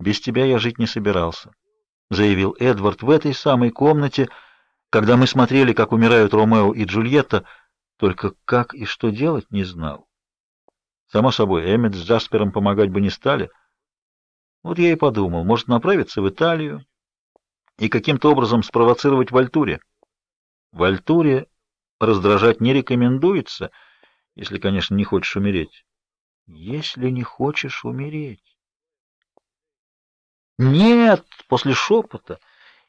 Без тебя я жить не собирался, заявил Эдвард в этой самой комнате, когда мы смотрели, как умирают Ромео и Джульетта, только как и что делать не знал. Само собой, Эммет с Джаспером помогать бы не стали. Вот я и подумал, может направиться в Италию и каким-то образом спровоцировать Вальтуре. Вальтуре раздражать не рекомендуется, если, конечно, не хочешь умереть. Если не хочешь умереть. Нет, после шепота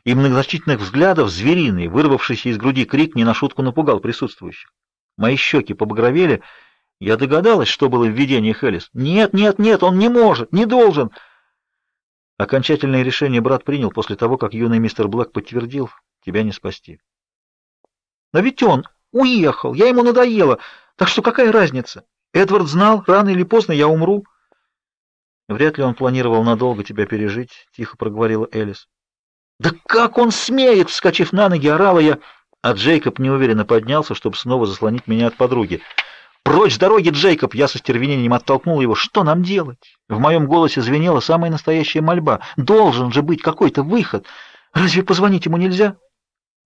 и многозначительных взглядов звериный, вырвавшийся из груди крик не на шутку напугал присутствующих. Мои щеки побагровели, я догадалась, что было в видении Хелис. Нет, нет, нет, он не может, не должен. Окончательное решение брат принял после того, как юный мистер Блэк подтвердил, тебя не спасти. Но ведь он уехал, я ему надоела, так что какая разница? Эдвард знал, рано или поздно я умру. Вряд ли он планировал надолго тебя пережить, тихо проговорила Элис. Да как он смеет, вскочив на ноги, орала я, а Джейкоб неуверенно поднялся, чтобы снова заслонить меня от подруги. Прочь с дороги, Джейкоб, я со стервенением оттолкнул его. Что нам делать? В моем голосе звенела самая настоящая мольба. Должен же быть какой-то выход. Разве позвонить ему нельзя?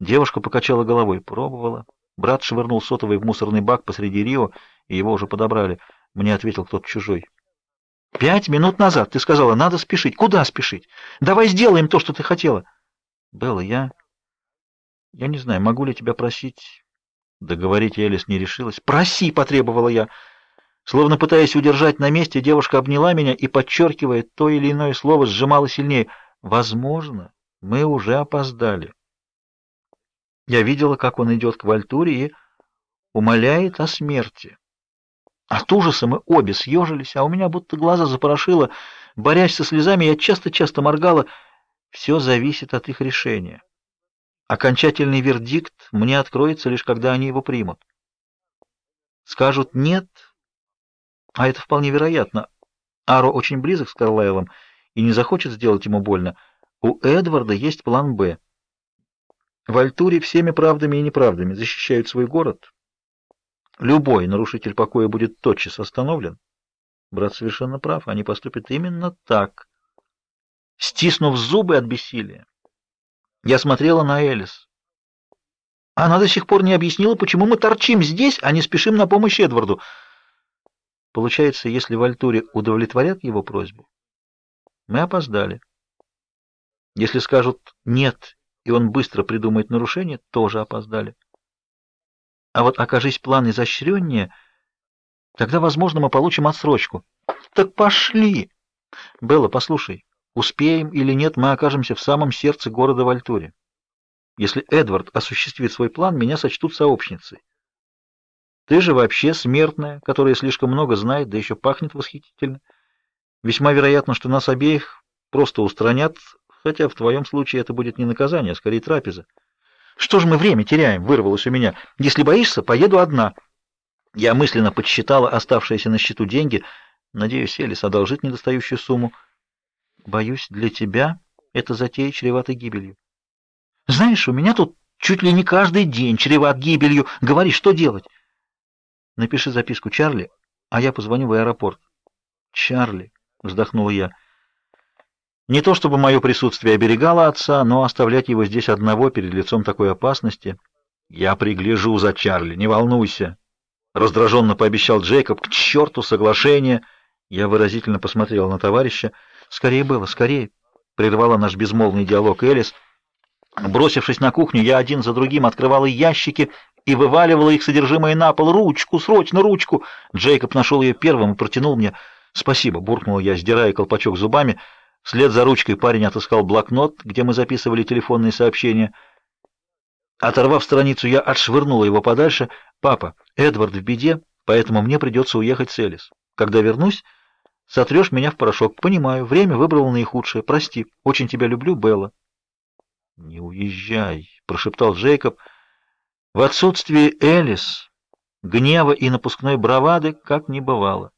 Девушка покачала головой, пробовала. Брат швырнул сотовый в мусорный бак посреди Рио, и его уже подобрали. Мне ответил кто-то чужой. Пять минут назад ты сказала, надо спешить. Куда спешить? Давай сделаем то, что ты хотела. Белла, я... Я не знаю, могу ли тебя просить... Договорить Элис не решилась. «Проси!» — потребовала я. Словно пытаясь удержать на месте, девушка обняла меня и, подчеркивая то или иное слово, сжимала сильнее. «Возможно, мы уже опоздали». Я видела, как он идет к Вальтуре и умоляет о смерти. От ужаса мы обе съежились, а у меня будто глаза запорошило. Борясь со слезами, я часто-часто моргала. Все зависит от их решения. Окончательный вердикт мне откроется лишь когда они его примут. Скажут нет, а это вполне вероятно. Аро очень близок с Карлайлом и не захочет сделать ему больно. У Эдварда есть план «Б». В Альтуре всеми правдами и неправдами защищают свой город. Любой нарушитель покоя будет тотчас остановлен. Брат совершенно прав, они поступят именно так. Стиснув зубы от бессилия, я смотрела на Элис. Она до сих пор не объяснила, почему мы торчим здесь, а не спешим на помощь Эдварду. Получается, если в Альтуре удовлетворят его просьбу, мы опоздали. Если скажут «нет», и он быстро придумает нарушение, тоже опоздали. А вот окажись план изощреннее, тогда, возможно, мы получим отсрочку. Так пошли! Белла, послушай, успеем или нет, мы окажемся в самом сердце города Вальтуре. Если Эдвард осуществит свой план, меня сочтут сообщницей. Ты же вообще смертная, которая слишком много знает, да еще пахнет восхитительно. Весьма вероятно, что нас обеих просто устранят, хотя в твоем случае это будет не наказание, а скорее трапеза. Что же мы время теряем, вырвалось у меня. Если боишься, поеду одна. Я мысленно подсчитала оставшиеся на счету деньги. Надеюсь, Элис одолжит недостающую сумму. Боюсь, для тебя это затея чревата гибелью. Знаешь, у меня тут чуть ли не каждый день чреват гибелью. Говори, что делать? Напиши записку Чарли, а я позвоню в аэропорт. Чарли, вздохнула я. Не то чтобы мое присутствие оберегало отца, но оставлять его здесь одного перед лицом такой опасности... Я пригляжу за Чарли, не волнуйся. Раздраженно пообещал Джейкоб. К черту соглашение. Я выразительно посмотрел на товарища. Скорее было, скорее, прервала наш безмолвный диалог Элис. Бросившись на кухню, я один за другим открывала ящики и вываливала их содержимое на пол. Ручку, срочно ручку. Джейкоб нашел ее первым и протянул мне. "Спасибо", буркнул я, сдирая колпачок зубами. Вслед за ручкой парень отыскал блокнот, где мы записывали телефонные сообщения. Оторвав страницу, я отшвырнула его подальше. "Папа, Эдвард в беде, поэтому мне придется уехать с Элис. Когда вернусь, Сотрешь меня в порошок. Понимаю, время выбрал наихудшее. Прости. Очень тебя люблю, Белла. Не уезжай, прошептал Джейкоб. В отсутствие Элис гнева и напускной бравады как не бывало.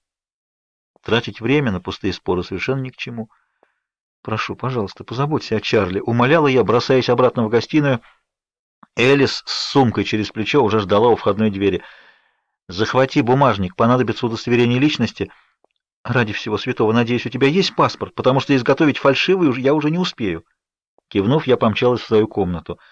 Тратить время на пустые споры совершенно ни к чему. Прошу, пожалуйста, позаботься о Чарли, умоляла я, бросаясь обратно в гостиную. Элис с сумкой через плечо уже ждала у входной двери. Захвати бумажник, понадобится удостоверение личности. Ради всего святого, надеюсь, у тебя есть паспорт, потому что изготовить фальшивый я уже не успею. Кивнув, я помчалась в свою комнату —